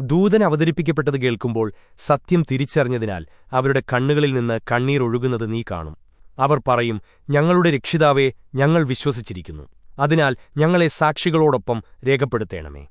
ദൂതൻ അവതരിപ്പിക്കപ്പെട്ടത് കേൾക്കുമ്പോൾ സത്യം തിരിച്ചറിഞ്ഞതിനാൽ അവരുടെ കണ്ണുകളിൽ നിന്ന് കണ്ണീർ ഒഴുകുന്നത് നീ കാണും. അവർ പറയും ഞങ്ങളുടെ രക്ഷിതാവേ ഞങ്ങൾ വിശ്വസിച്ചിരിക്കുന്നു. അതിനാൽ ഞങ്ങളെ സാക്ഷികളോടൊപ്പം രേഖപ്പെടുത്തേണമേ.